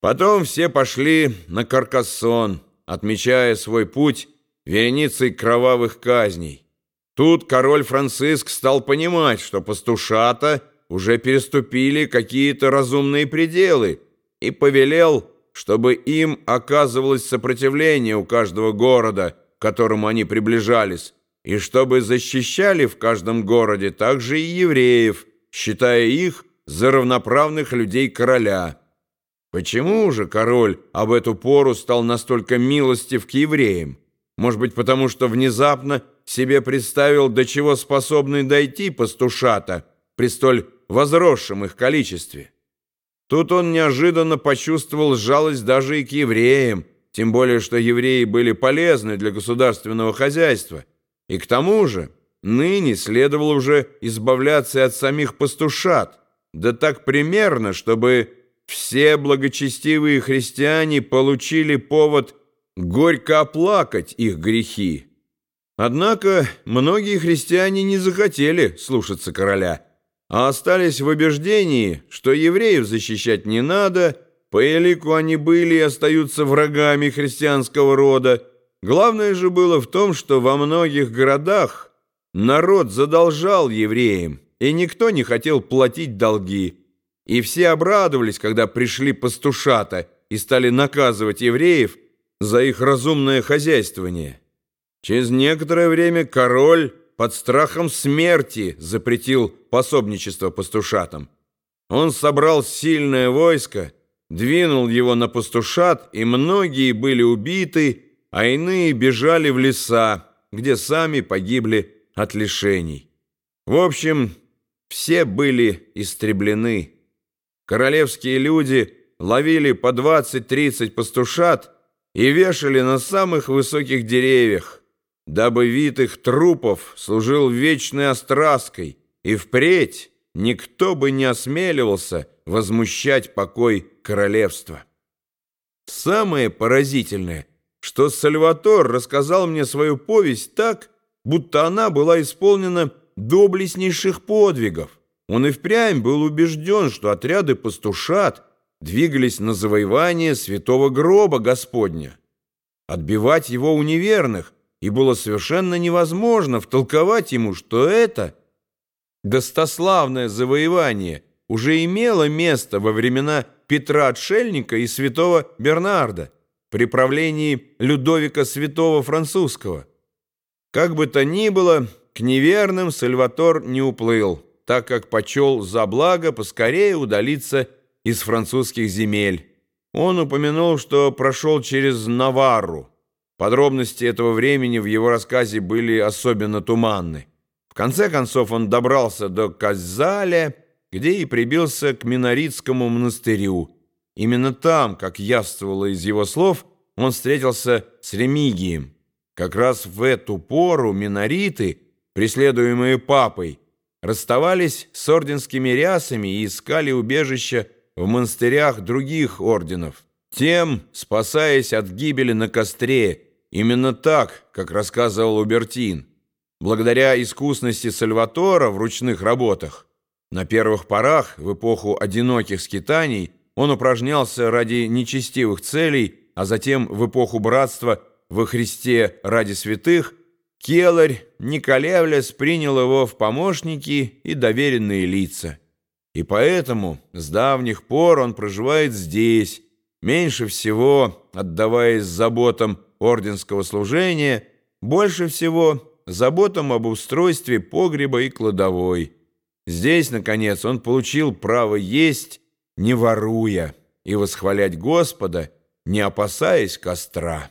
Потом все пошли на Каркассон, отмечая свой путь вереницей кровавых казней. Тут король Франциск стал понимать, что пастушата уже переступили какие-то разумные пределы и повелел, чтобы им оказывалось сопротивление у каждого города, к которому они приближались, и чтобы защищали в каждом городе также и евреев, считая их за равноправных людей короля. Почему же король об эту пору стал настолько милостив к евреям? Может быть, потому что внезапно себе представил, до чего способны дойти пастушата при столь возросшем их количестве? Тут он неожиданно почувствовал жалость даже и к евреям, тем более, что евреи были полезны для государственного хозяйства. И к тому же ныне следовало уже избавляться от самих пастушат, да так примерно, чтобы все благочестивые христиане получили повод горько оплакать их грехи. Однако многие христиане не захотели слушаться короля, а остались в убеждении, что евреев защищать не надо, по элику они были и остаются врагами христианского рода. Главное же было в том, что во многих городах народ задолжал евреям, и никто не хотел платить долги. И все обрадовались, когда пришли пастушата и стали наказывать евреев за их разумное хозяйствование. Через некоторое время король под страхом смерти запретил пособничество пастушатам. Он собрал сильное войско, двинул его на пастушат, и многие были убиты, а иные бежали в леса, где сами погибли от лишений. В общем, все были истреблены. Королевские люди ловили по 20-30 пастушат и вешали на самых высоких деревьях, дабы вид их трупов служил вечной остраской, и впредь никто бы не осмеливался возмущать покой королевства. Самое поразительное, что Сальватор рассказал мне свою повесть так, будто она была исполнена доблестнейших подвигов. Он и впрямь был убежден, что отряды пастушат двигались на завоевание святого гроба Господня. Отбивать его у неверных, и было совершенно невозможно втолковать ему, что это достославное завоевание уже имело место во времена Петра Отшельника и святого Бернарда при правлении Людовика Святого Французского. Как бы то ни было, к неверным Сальватор не уплыл так как почел за благо поскорее удалиться из французских земель. Он упомянул, что прошел через Наварру. Подробности этого времени в его рассказе были особенно туманны. В конце концов он добрался до Казаля, где и прибился к Миноритскому монастырю. Именно там, как явствовало из его слов, он встретился с Ремигием. Как раз в эту пору минориты, преследуемые папой, расставались с орденскими рясами и искали убежища в монастырях других орденов, тем спасаясь от гибели на костре, именно так, как рассказывал Убертин. Благодаря искусности Сальватора в ручных работах, на первых порах, в эпоху одиноких скитаний, он упражнялся ради нечестивых целей, а затем в эпоху братства во Христе ради святых, Келарь, не колеблясь, принял его в помощники и доверенные лица. И поэтому с давних пор он проживает здесь, меньше всего отдаваясь заботам орденского служения, больше всего заботам об устройстве погреба и кладовой. Здесь, наконец, он получил право есть, не воруя, и восхвалять Господа, не опасаясь костра.